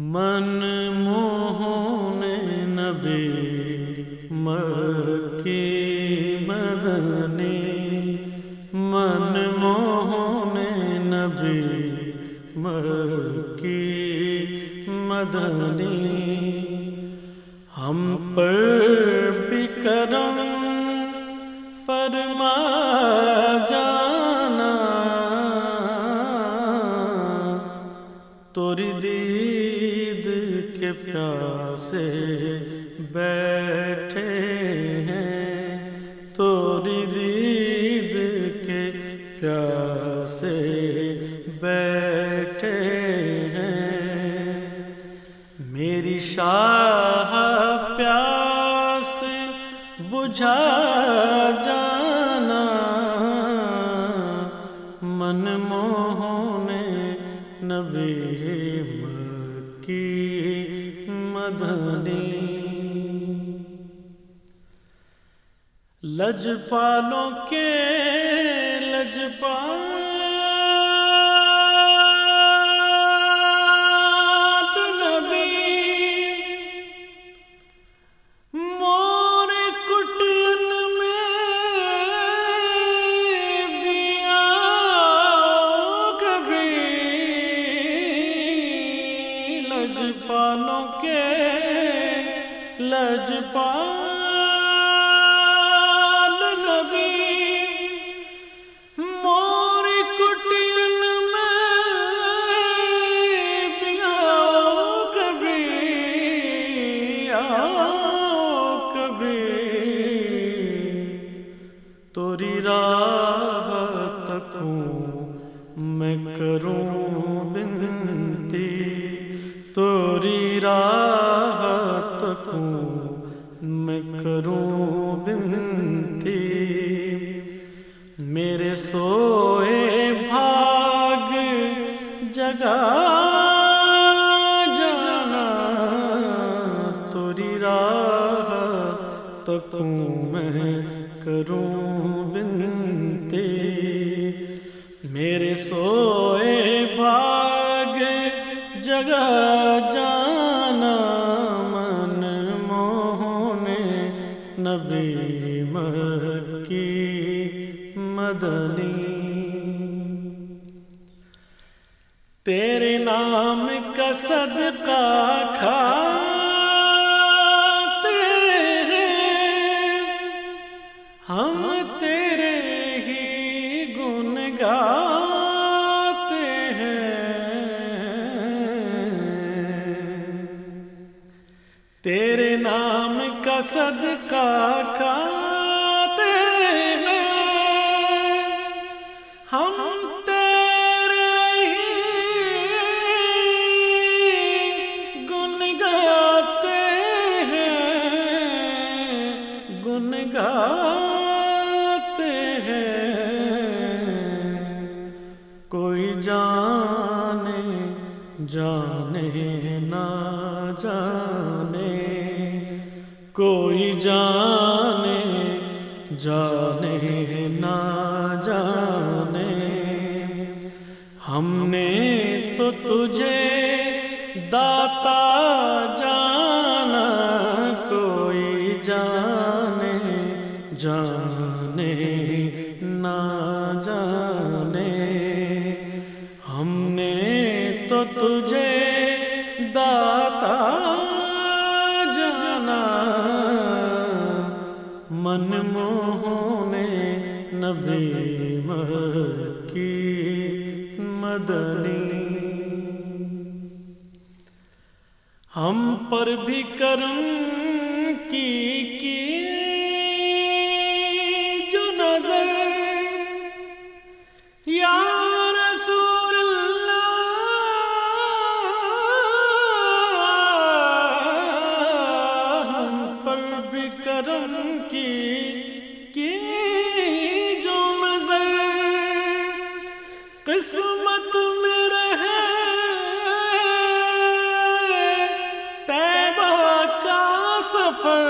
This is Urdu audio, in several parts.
من لج پالوں کے لج مور کٹین میں بیا کبھی لج پالوں کے لج پال راہ تکوں میں کروں بنتی۔ میرے سوئے بھاگ جگا جانا، توری راہ تکوں میں کروں بنتی۔ میرے سوئے مکی مدنی۔ تیرے نام کا صدقہ کھاتے ہیں۔ ہم کا صدقہ کھاتے ہیں۔ ہم تیرے ہی گن گاتے ہیں۔ گن گاتے ہیں۔ کوئی جانے جانے نہ جانے۔ کوئی جانے جانے نہ جانے۔ ہم نے تو تجھے داتا جانے۔ قسمت میں رہے تیبہ کا سفر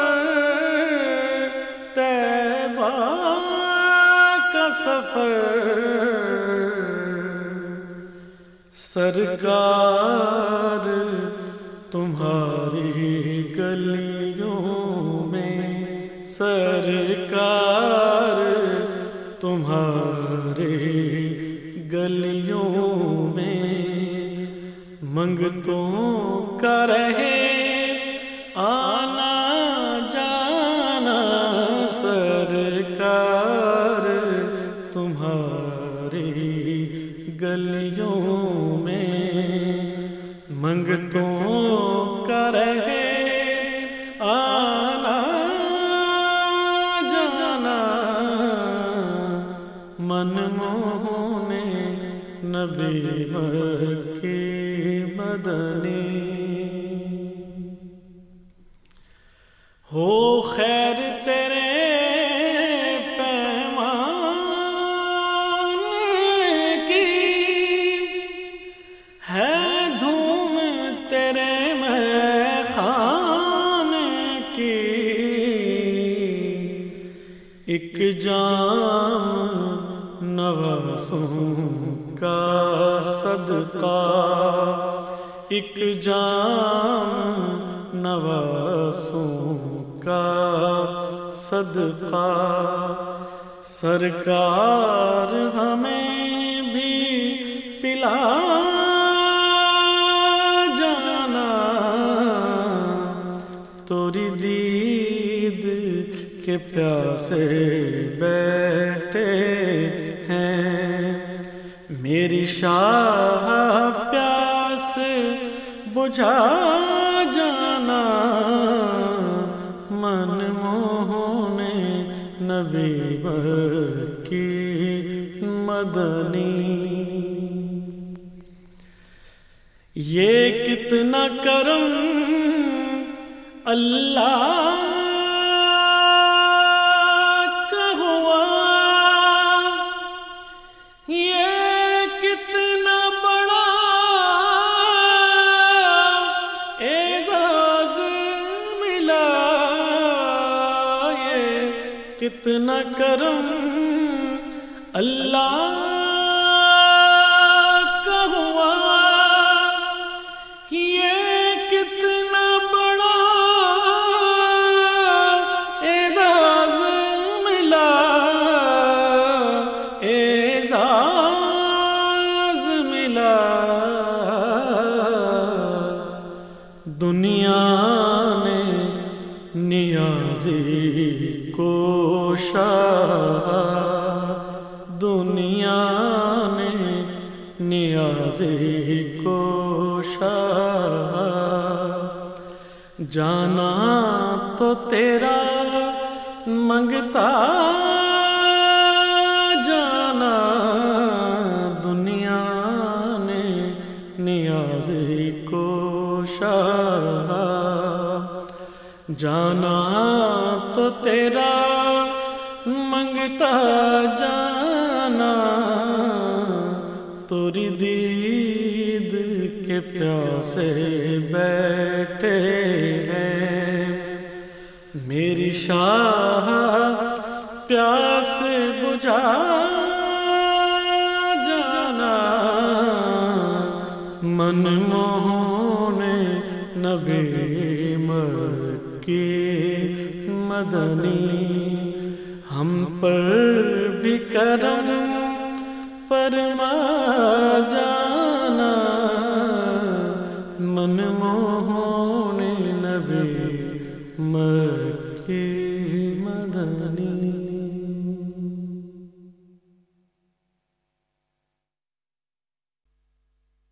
تیبہ کا سفر۔ سرکار تمہاری گلیوں میں سر گلیوں میں منگتوں کا رہے آنا جانا سرکار تمہاری گلیوں میں منگتوں ایک جام نواسوں کا صدقہ ایک جام نواسوں کا صدقہ۔ سرکار ہمیں بھی پلا کے پیاسے بیٹھے ہیں۔ میری شاہ پیاس بجھا جانا، من موہن نبی کی مدنی۔ یہ کتنا کرم اللہ کتنا کرم اللہ کا ہوا۔ یہ کتنا بڑا اعزاز ملا۔ اعزاز ملا۔ دنیا نے نیازی کو شاہ دنیا نے نیازی کو شاہ جانا تو تیرا منگتا جانا تو تیرا منگتا جانا توری دید کے پیاسے بیٹھے ہیں۔ میری شاہ پیاس بجھا جانا۔ من موہن نبی مدنی ہم پر بھی کرم فرما جان